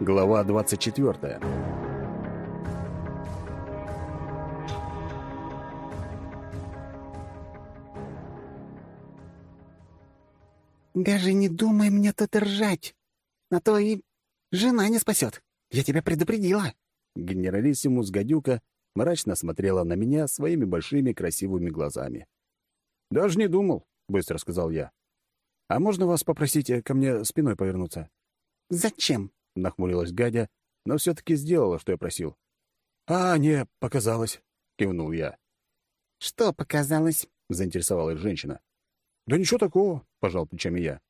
Глава 24. «Даже не думай мне тут ржать, а то и жена не спасет. Я тебя предупредила». Генералиссимус Гадюка мрачно смотрела на меня своими большими красивыми глазами. «Даже не думал», — быстро сказал я. «А можно вас попросить э, ко мне спиной повернуться?» «Зачем?» — нахмурилась Гадя, но все-таки сделала, что я просил. «А, не, показалось», — кивнул я. «Что показалось?» — заинтересовалась женщина. «Да ничего такого», — пожал плечами я.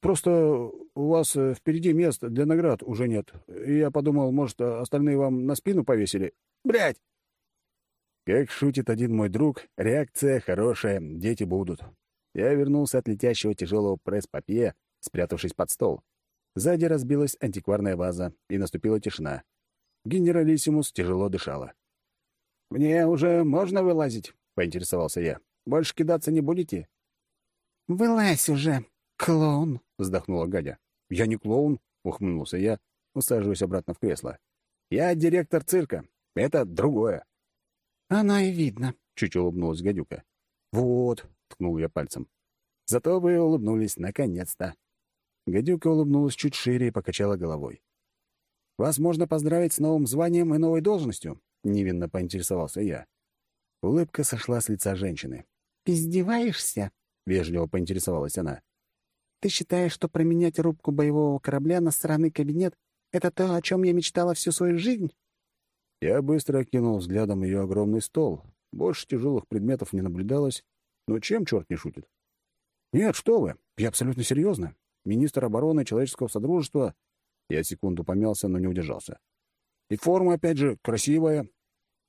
«Просто у вас э, впереди мест для наград уже нет. И я подумал, может, остальные вам на спину повесили. Блядь!» Как шутит один мой друг, реакция хорошая, дети будут. Я вернулся от летящего тяжелого пресс-папье, спрятавшись под стол. Сзади разбилась антикварная ваза, и наступила тишина. Генералиссимус тяжело дышала. «Мне уже можно вылазить?» — поинтересовался я. «Больше кидаться не будете?» «Вылазь уже, клоун!» — вздохнула Гадя. «Я не клоун», — ухмыльнулся я, усаживаясь обратно в кресло. «Я директор цирка. Это другое». «Оно и видно», — чуть улыбнулась гадюка. «Вот», — ткнул я пальцем. «Зато вы улыбнулись наконец-то». Гадюка улыбнулась чуть шире и покачала головой. «Вас можно поздравить с новым званием и новой должностью?» — невинно поинтересовался я. Улыбка сошла с лица женщины. «Издеваешься?» — вежливо поинтересовалась она. «Ты считаешь, что променять рубку боевого корабля на сраный кабинет — это то, о чем я мечтала всю свою жизнь?» Я быстро окинул взглядом ее огромный стол. Больше тяжелых предметов не наблюдалось, но чем черт не шутит? «Нет, что вы, я абсолютно серьезно министр обороны человеческого содружества. Я секунду помялся, но не удержался. И форма, опять же, красивая.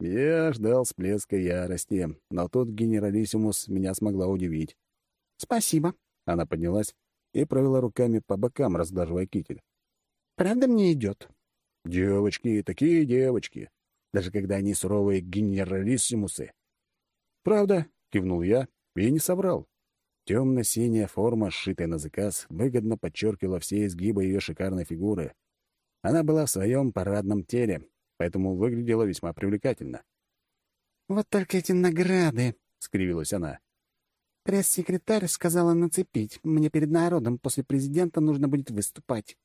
Я ждал всплеска ярости, но тут генералиссимус меня смогла удивить. «Спасибо». Она поднялась и провела руками по бокам, разглаживая китель. «Правда мне идет?» «Девочки, такие девочки, даже когда они суровые генералиссимусы». «Правда?» — кивнул я и не соврал. Темно-синяя форма, сшитая на заказ, выгодно подчеркивала все изгибы ее шикарной фигуры. Она была в своем парадном теле, поэтому выглядела весьма привлекательно. «Вот только эти награды!» — скривилась она. «Пресс-секретарь сказала нацепить. Мне перед народом после президента нужно будет выступать».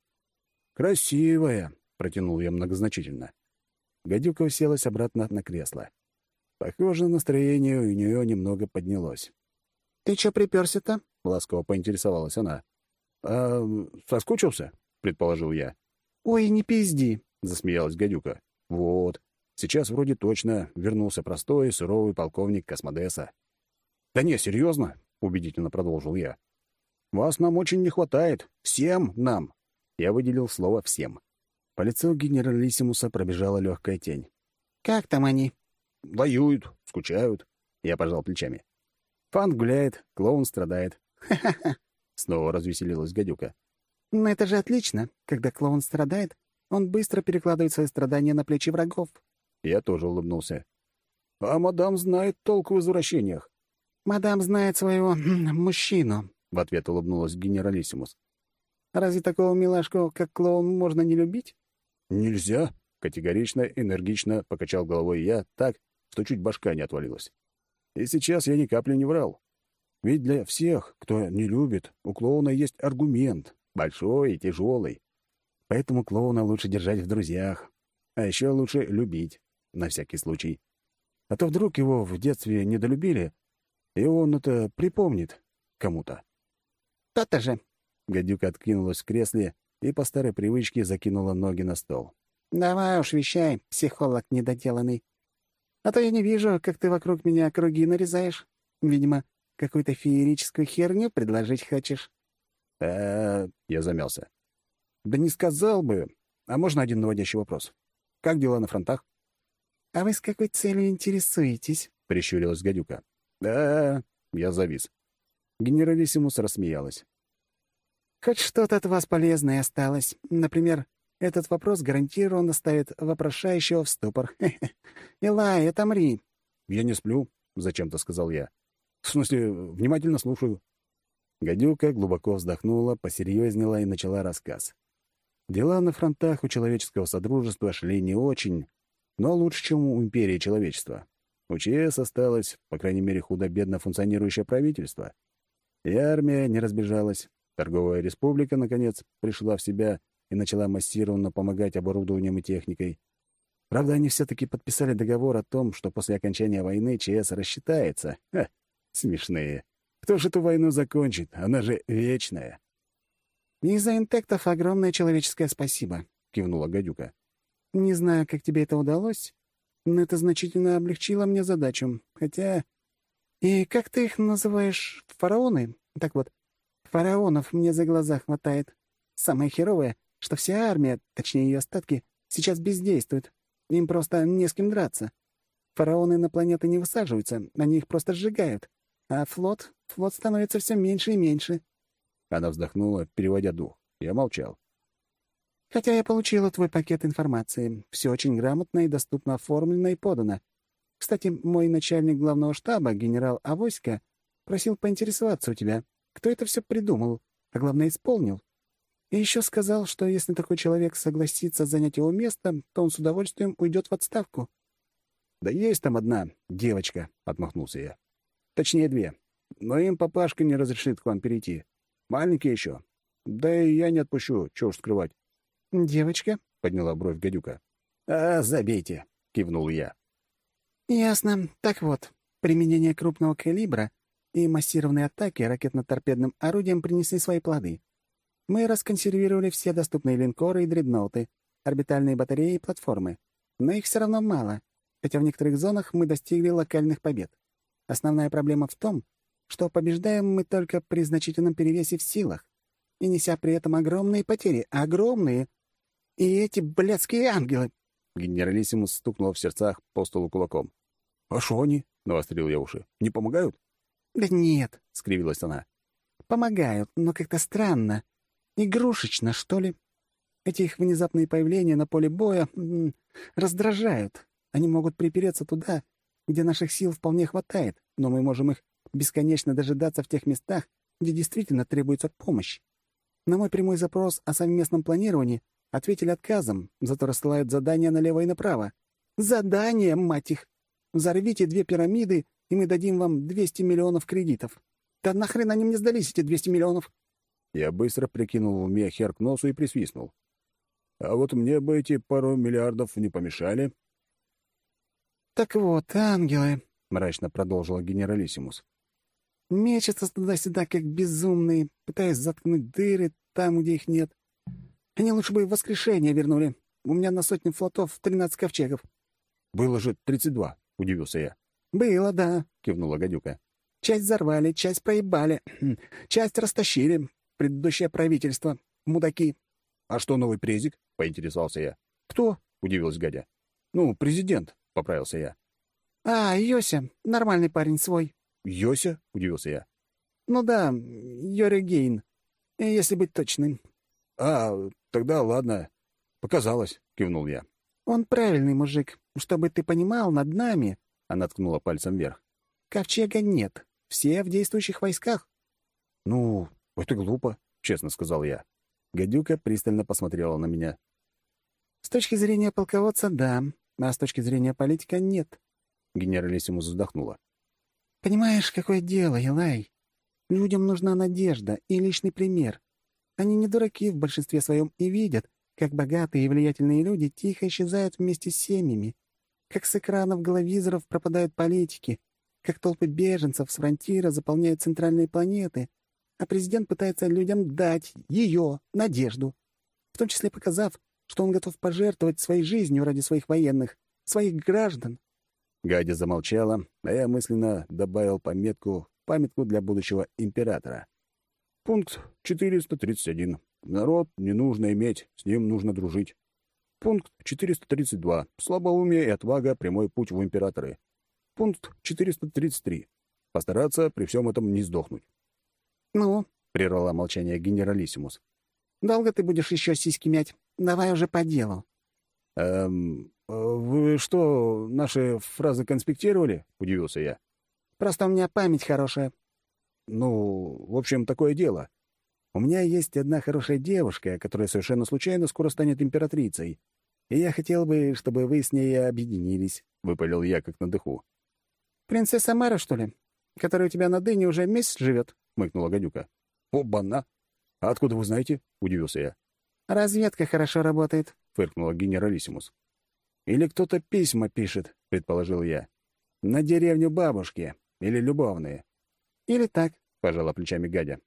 «Красивая!» — протянул я многозначительно. Гадюка уселась обратно на кресло. Похоже, настроение у нее немного поднялось. «Ты чё припёрся-то?» — ласково поинтересовалась она. «А, соскучился?» — предположил я. «Ой, не пизди!» — засмеялась гадюка. «Вот. Сейчас вроде точно вернулся простой, суровый полковник Космодеса». «Да не, серьезно?» — убедительно продолжил я. «Вас нам очень не хватает. Всем нам!» Я выделил слово «всем». По лицу генералиссимуса пробежала легкая тень. «Как там они?» «Воюют, скучают». Я пожал плечами. Фан гуляет, клоун страдает. Ха-ха-ха. Снова развеселилась гадюка. Но это же отлично. Когда клоун страдает, он быстро перекладывает свои страдания на плечи врагов. Я тоже улыбнулся. А мадам знает толк в возвращениях. Мадам знает своего мужчину, в ответ улыбнулась генералиссимус. Разве такого милашку, как клоун, можно не любить? Нельзя, категорично, энергично покачал головой я так, что чуть башка не отвалилась. И сейчас я ни капли не врал. Ведь для всех, кто не любит, у клоуна есть аргумент, большой и тяжелый. Поэтому клоуна лучше держать в друзьях. А еще лучше любить, на всякий случай. А то вдруг его в детстве недолюбили, и он это припомнит кому-то. «То-то же!» Гадюка откинулась в кресле и по старой привычке закинула ноги на стол. «Давай уж вещай, психолог недоделанный. А то я не вижу, как ты вокруг меня круги нарезаешь. Видимо, какую-то феерическую херню предложить хочешь. э я замялся. Да не сказал бы. А можно один наводящий вопрос? Как дела на фронтах? А вы с какой целью интересуетесь? Прищурилась гадюка. Да, я завис. Генералиссимус рассмеялась. Хоть что-то от вас полезное осталось. Например, этот вопрос гарантированно ставит вопрошающего в ступор. Илай, отомри. Я не сплю, зачем-то сказал я. В смысле, внимательно слушаю. Гадюка глубоко вздохнула, посерьезнела и начала рассказ. Дела на фронтах у человеческого содружества шли не очень, но лучше, чем у империи человечества. У ЧС осталось, по крайней мере, худо-бедно функционирующее правительство. И армия не разбежалась. Торговая республика, наконец, пришла в себя и начала массированно помогать оборудованием и техникой. Правда, они все-таки подписали договор о том, что после окончания войны ЧС рассчитается. Ха, смешные. Кто же эту войну закончит? Она же вечная. «Из-за интектов огромное человеческое спасибо», — кивнула гадюка. «Не знаю, как тебе это удалось, но это значительно облегчило мне задачу. Хотя... И как ты их называешь? Фараоны? Так вот, фараонов мне за глаза хватает. Самое херовое, что вся армия, точнее ее остатки, сейчас бездействует. Им просто не с кем драться. Фараоны на планеты не высаживаются, они их просто сжигают. А флот? Флот становится все меньше и меньше. Она вздохнула, переводя дух. Я молчал. Хотя я получила твой пакет информации. Все очень грамотно и доступно оформлено и подано. Кстати, мой начальник главного штаба, генерал Авоська, просил поинтересоваться у тебя, кто это все придумал, а главное, исполнил. И еще сказал, что если такой человек согласится занять его место, то он с удовольствием уйдет в отставку. «Да есть там одна девочка», — отмахнулся я. «Точнее, две. Но им папашка не разрешит к вам перейти. Маленькие еще. Да и я не отпущу, чего уж скрывать». «Девочка?» — подняла бровь гадюка. «А, забейте», — кивнул я. «Ясно. Так вот, применение крупного калибра и массированные атаки ракетно-торпедным орудием принесли свои плоды. Мы расконсервировали все доступные линкоры и дредноуты, орбитальные батареи и платформы. Но их все равно мало, хотя в некоторых зонах мы достигли локальных побед. Основная проблема в том, что побеждаем мы только при значительном перевесе в силах, и неся при этом огромные потери, огромные. И эти блядские ангелы!» Генералиссимус стукнул в сердцах по столу кулаком. «А шо они?» — навострил я уши. «Не помогают?» «Да нет», — скривилась она. «Помогают, но как-то странно. Игрушечно, что ли? Эти их внезапные появления на поле боя раздражают. Они могут припереться туда, где наших сил вполне хватает, но мы можем их бесконечно дожидаться в тех местах, где действительно требуется помощь. На мой прямой запрос о совместном планировании ответили отказом, зато рассылают задания налево и направо. Задания, мать их! Взорвите две пирамиды, и мы дадим вам 200 миллионов кредитов. Да нахрен они мне сдались, эти 200 миллионов? Я быстро прикинул в уме хер к носу и присвистнул. А вот мне бы эти пару миллиардов не помешали. «Так вот, ангелы», — мрачно продолжила генералиссимус, «мечутся туда-сюда, как безумные, пытаясь заткнуть дыры там, где их нет. Они лучше бы в воскрешение вернули. У меня на сотню флотов тринадцать ковчегов». «Было же тридцать два», — удивился я. «Было, да», — кивнула гадюка. «Часть взорвали, часть проебали, часть растащили, предыдущее правительство. Мудаки. — А что новый презик? — поинтересовался я. — Кто? — удивилась Гадя. — Ну, президент, — поправился я. — А, Йося. Нормальный парень свой. — Йося? — удивился я. — Ну да, Йори Гейн. Если быть точным. — А, тогда ладно. Показалось, — кивнул я. — Он правильный мужик. Чтобы ты понимал, над нами... — она ткнула пальцем вверх. — Ковчега нет. Все в действующих войсках. — Ну, «Это глупо», — честно сказал я. Гадюка пристально посмотрела на меня. «С точки зрения полководца — да, а с точки зрения политика — нет», — генералиссимус вздохнула. «Понимаешь, какое дело, Елай? Людям нужна надежда и личный пример. Они не дураки в большинстве своем и видят, как богатые и влиятельные люди тихо исчезают вместе с семьями, как с экранов головизоров пропадают политики, как толпы беженцев с фронтира заполняют центральные планеты, а президент пытается людям дать ее надежду, в том числе показав, что он готов пожертвовать своей жизнью ради своих военных, своих граждан. Гадя замолчала, а я мысленно добавил пометку памятку для будущего императора. Пункт 431. Народ не нужно иметь, с ним нужно дружить. Пункт 432. Слабоумие и отвага — прямой путь в императоры. Пункт 433. Постараться при всем этом не сдохнуть. «Ну?» — прервала молчание генералиссимус. «Долго ты будешь еще сиськи мять? Давай уже по делу». «Эм, вы что, наши фразы конспектировали?» — удивился я. «Просто у меня память хорошая». «Ну, в общем, такое дело. У меня есть одна хорошая девушка, которая совершенно случайно скоро станет императрицей. И я хотел бы, чтобы вы с ней объединились», — выпалил я как на дыху. «Принцесса Мэра, что ли? Которая у тебя на дыне уже месяц живет?» — мыкнула гадюка. «Оба-на! А откуда вы знаете?» — удивился я. «Разведка хорошо работает», — фыркнула генералиссимус. «Или кто-то письма пишет», — предположил я. «На деревню бабушки. Или любовные». «Или так», — пожала плечами гадя.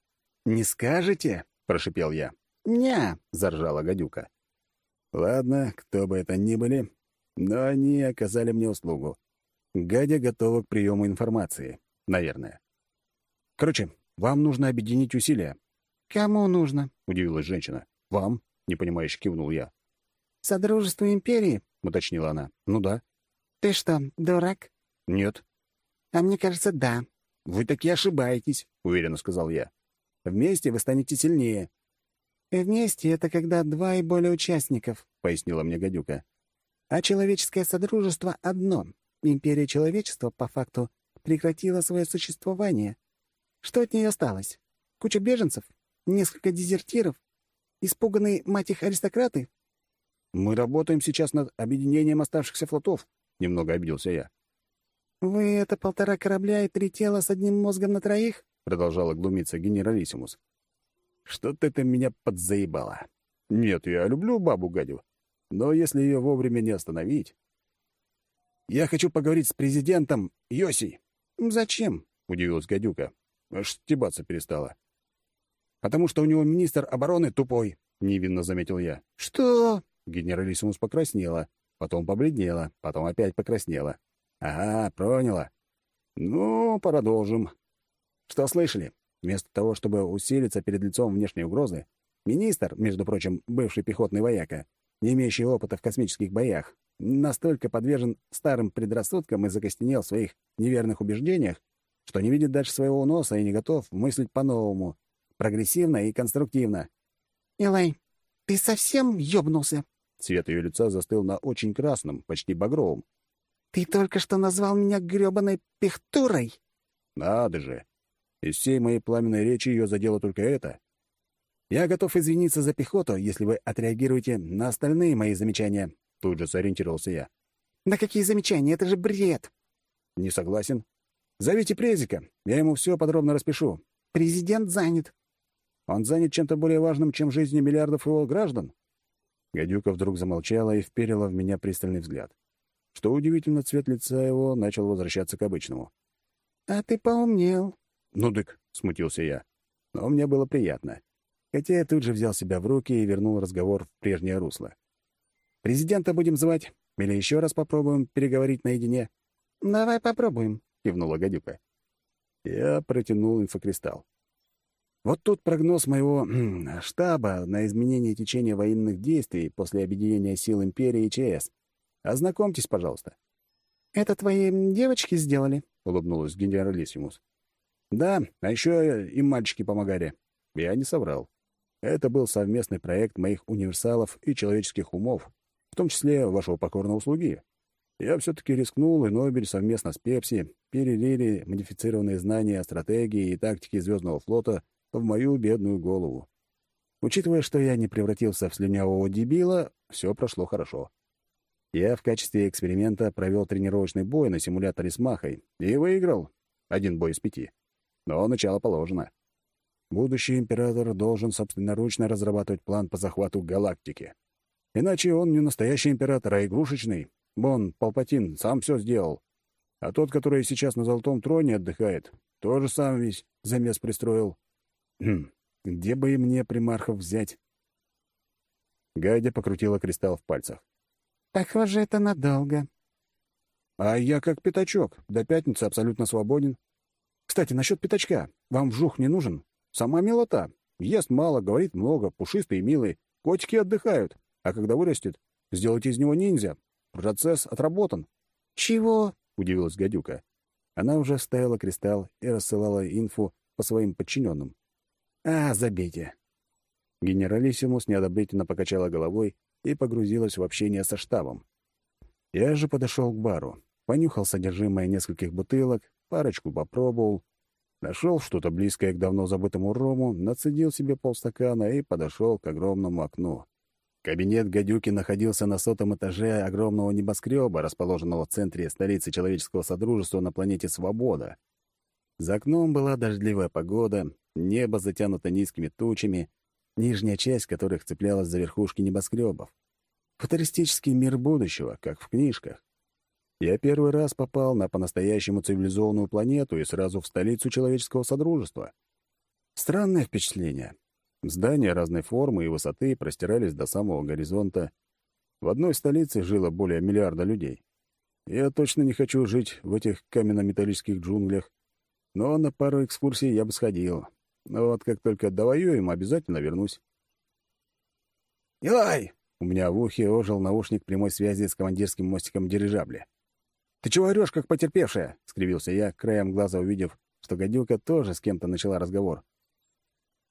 «Не скажете?» — прошипел я. «Ня!» — заржала гадюка. «Ладно, кто бы это ни были, но они оказали мне услугу. Гадя готова к приему информации. Наверное. Короче, вам нужно объединить усилия». «Кому нужно?» — удивилась женщина. «Вам?» — непонимающе кивнул я. «Содружеству империи?» — уточнила она. «Ну да». «Ты что, дурак?» «Нет». «А мне кажется, да». «Вы таки ошибаетесь», — уверенно сказал я. «Вместе вы станете сильнее». «Вместе — это когда два и более участников», — пояснила мне гадюка. «А человеческое содружество — одно. Империя человечества, по факту, прекратила свое существование. Что от нее осталось? Куча беженцев? Несколько дезертиров? Испуганные, мать их, аристократы? «Мы работаем сейчас над объединением оставшихся флотов», — немного обиделся я. «Вы — это полтора корабля и три тела с одним мозгом на троих?» — продолжала глумиться генералиссимус. «Что-то это меня подзаебало. Нет, я люблю бабу Гадю, но если ее вовремя не остановить...» «Я хочу поговорить с президентом Йоси». «Зачем?» — удивилась Гадюка. Аж стебаться перестала. «Потому что у него министр обороны тупой», — невинно заметил я. «Что?» Генералиссимус покраснела, потом побледнела, потом опять покраснела. «Ага, проняла. Ну, продолжим. Что слышали? Вместо того, чтобы усилиться перед лицом внешней угрозы, министр, между прочим, бывший пехотный вояка, не имеющий опыта в космических боях, настолько подвержен старым предрассудкам и закостенел в своих неверных убеждениях, что не видит дальше своего носа и не готов мыслить по-новому, прогрессивно и конструктивно. «Илай, ты совсем ёбнулся?» Цвет ее лица застыл на очень красном, почти багровом. «Ты только что назвал меня грёбаной пехтурой!» «Надо же! Из всей моей пламенной речи ее задело только это. Я готов извиниться за пехоту, если вы отреагируете на остальные мои замечания», — тут же сориентировался я. «Да какие замечания? Это же бред!» «Не согласен. Зовите Презика, я ему все подробно распишу». «Президент занят». «Он занят чем-то более важным, чем жизни миллиардов его граждан?» Гадюка вдруг замолчала и вперила в меня пристальный взгляд. Что удивительно, цвет лица его начал возвращаться к обычному. «А ты поумнел». «Ну дык», — смутился я. Но мне было приятно. Хотя я тут же взял себя в руки и вернул разговор в прежнее русло. «Президента будем звать? Или еще раз попробуем переговорить наедине?» «Давай попробуем», — кивнула гадюка. Я протянул инфокристалл. Вот тут прогноз моего штаба на изменение течения военных действий после объединения сил Империи и ЧС. Ознакомьтесь, пожалуйста. «Это твои девочки сделали?» — улыбнулась генералиссимус. «Да, а еще и мальчики помогали». Я не соврал. Это был совместный проект моих универсалов и человеческих умов, в том числе вашего покорного слуги. Я все-таки рискнул, и Нобель совместно с Пепси перелили модифицированные знания о стратегии и тактике Звездного флота в мою бедную голову. Учитывая, что я не превратился в слюнявого дебила, все прошло хорошо. Я в качестве эксперимента провел тренировочный бой на симуляторе с Махой и выиграл. Один бой из пяти. Но начало положено. Будущий император должен собственноручно разрабатывать план по захвату галактики. Иначе он не настоящий император, а игрушечный. Бон, Палпатин, сам все сделал. А тот, который сейчас на золотом троне отдыхает, тоже сам весь замес пристроил. Хм, где бы и мне примархов взять? Гайдя покрутила кристалл в пальцах. «Похоже, это надолго». «А я как пятачок. До пятницы абсолютно свободен. Кстати, насчет пятачка. Вам вжух не нужен? Сама милота. Ест мало, говорит много, пушистый и милый. Котики отдыхают. А когда вырастет, сделайте из него ниндзя. Процесс отработан». «Чего?» — удивилась гадюка. Она уже вставила кристалл и рассылала инфу по своим подчиненным. «А, забейте». Генералиссимус неодобрительно покачала головой и погрузилась в общение со штабом. Я же подошел к бару, понюхал содержимое нескольких бутылок, парочку попробовал. Нашел что-то близкое к давно забытому рому, нацедил себе полстакана и подошел к огромному окну. Кабинет гадюки находился на сотом этаже огромного небоскреба, расположенного в центре столицы человеческого содружества на планете Свобода. За окном была дождливая погода, небо затянуто низкими тучами, нижняя часть которых цеплялась за верхушки небоскребов. Футуристический мир будущего, как в книжках. Я первый раз попал на по-настоящему цивилизованную планету и сразу в столицу человеческого содружества. Странное впечатление. Здания разной формы и высоты простирались до самого горизонта. В одной столице жило более миллиарда людей. Я точно не хочу жить в этих каменно-металлических джунглях, но на пару экскурсий я бы сходил. Вот как только довоюем, обязательно вернусь. «Илай!» — у меня в ухе ожил наушник прямой связи с командирским мостиком дирижабля. «Ты чего орёшь, как потерпевшая?» — скривился я, краем глаза увидев, что гадюка тоже с кем-то начала разговор.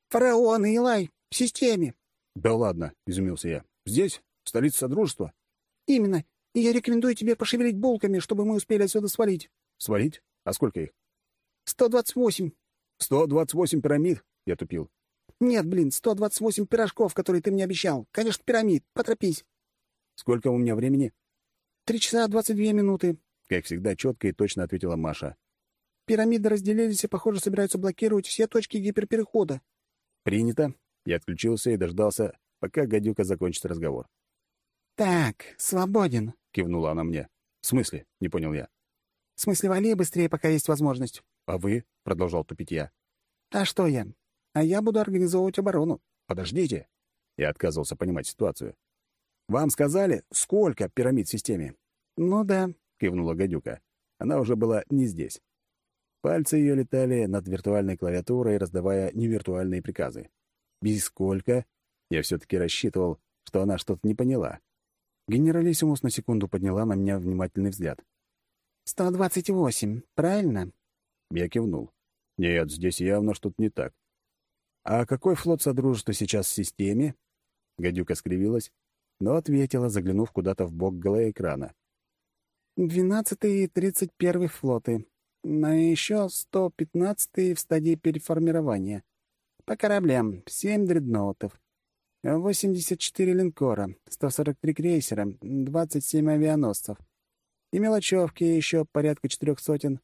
«Фараон и Илай в системе». «Да ладно», — изумился я. «Здесь? В столице Содружества?» «Именно. И я рекомендую тебе пошевелить булками, чтобы мы успели отсюда свалить». «Свалить? А сколько их?» «Сто двадцать восемь». «Сто двадцать восемь пирамид?» — я тупил. «Нет, блин, сто двадцать восемь пирожков, которые ты мне обещал. Конечно, пирамид. Поторопись». «Сколько у меня времени?» «Три часа двадцать две минуты». Как всегда, четко и точно ответила Маша. «Пирамиды разделились и, похоже, собираются блокировать все точки гиперперехода». «Принято». Я отключился и дождался, пока гадюка закончит разговор. «Так, свободен», — кивнула она мне. «В смысле?» — не понял я. «В смысле, вали быстрее, пока есть возможность». «А вы?» — продолжал тупить я. «А что я? А я буду организовывать оборону». «Подождите». Я отказывался понимать ситуацию. «Вам сказали, сколько пирамид в системе?» «Ну да», — кивнула гадюка. Она уже была не здесь. Пальцы ее летали над виртуальной клавиатурой, раздавая невиртуальные приказы. «И сколько?» Я все-таки рассчитывал, что она что-то не поняла. Генералиссимус на секунду подняла на меня внимательный взгляд. «Сто двадцать восемь, правильно?» Я кивнул. «Нет, здесь явно что-то не так. А какой флот Содружества сейчас в системе?» Гадюка скривилась, но ответила, заглянув куда-то в бок голоэкрана. «Двенадцатый и тридцать первый флоты но еще 115-й в стадии переформирования. По кораблям — 7 дредноутов, 84 линкора, 143 крейсера, 27 авианосцев. И мелочевки еще порядка четырех сотен.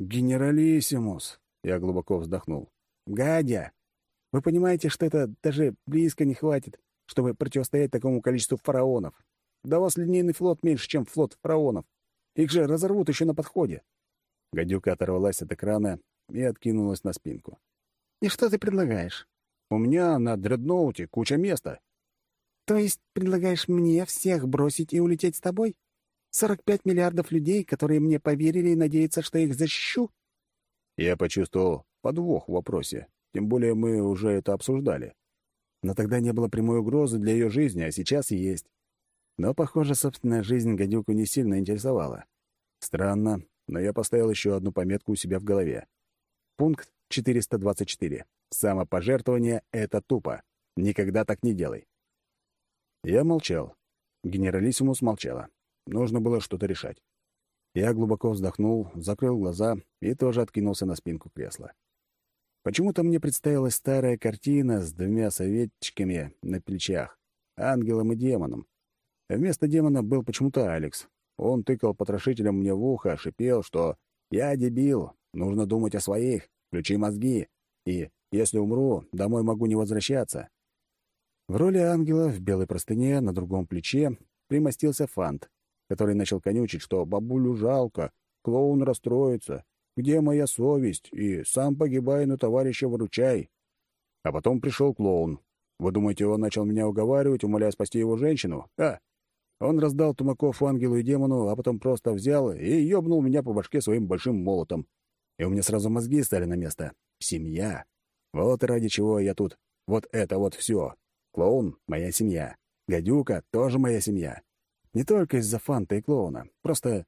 «Генералиссимус!» — я глубоко вздохнул. «Гадя! Вы понимаете, что это даже близко не хватит, чтобы противостоять такому количеству фараонов? Да у вас линейный флот меньше, чем флот фараонов. Их же разорвут еще на подходе. Гадюка оторвалась от экрана и откинулась на спинку. «И что ты предлагаешь?» «У меня на дредноуте куча места». «То есть предлагаешь мне всех бросить и улететь с тобой? Сорок пять миллиардов людей, которые мне поверили и надеются, что их защищу?» Я почувствовал подвох в вопросе. Тем более мы уже это обсуждали. Но тогда не было прямой угрозы для ее жизни, а сейчас есть. Но, похоже, собственная жизнь гадюку не сильно интересовала. Странно, но я поставил еще одну пометку у себя в голове. Пункт 424. Самопожертвование — это тупо. Никогда так не делай. Я молчал. Генералиссимус молчала. Нужно было что-то решать. Я глубоко вздохнул, закрыл глаза и тоже откинулся на спинку кресла. Почему-то мне представилась старая картина с двумя советчиками на плечах, ангелом и демоном. вместо демона был почему-то Алекс, он тыкал потрошителем мне в ухо, шипел, что «Я дебил, нужно думать о своих, включи мозги, и, если умру, домой могу не возвращаться». В роли ангела в белой простыне на другом плече примостился Фант, который начал конючить, что бабулю жалко, клоун расстроится, где моя совесть, и сам погибай, но товарища выручай. А потом пришел клоун. Вы думаете, он начал меня уговаривать, умоляя спасти его женщину? А, он раздал тумаков ангелу и демону, а потом просто взял и ёбнул меня по башке своим большим молотом. И у меня сразу мозги стали на место. Семья. Вот ради чего я тут. Вот это вот все. Клоун — моя семья. Гадюка — тоже моя семья. Не только из-за фанта и клоуна. Просто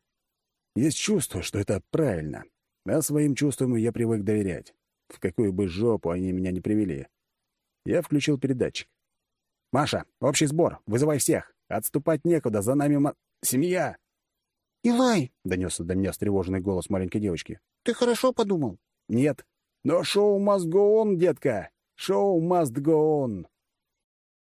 есть чувство, что это правильно. А своим чувствам я привык доверять. В какую бы жопу они меня не привели. Я включил передатчик. «Маша, общий сбор. Вызывай всех. Отступать некуда, за нами ма... семья!» «Илай!» — донесся до меня встревоженный голос маленькой девочки. «Ты хорошо подумал?» Нет. Но шоу must go on, детка. Шоу must go on.